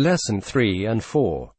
Lesson 3 and 4